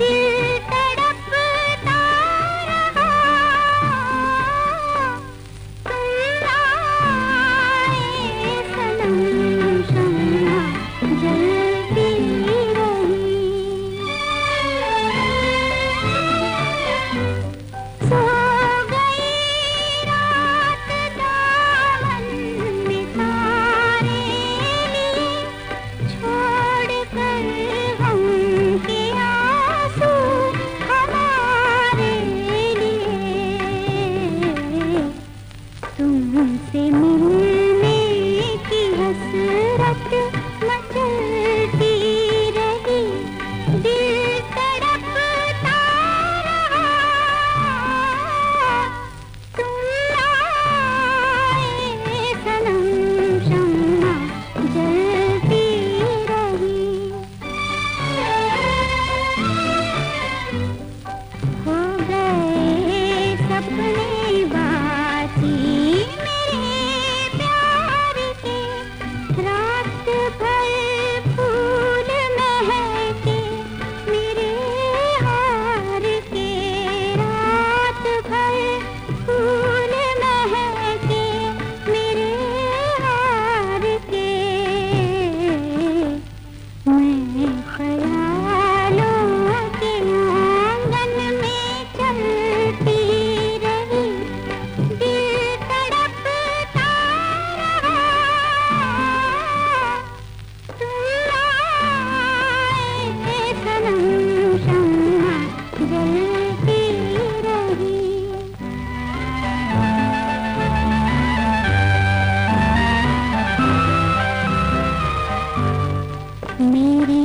Yeah. हमसे मिलने की हंस Miri.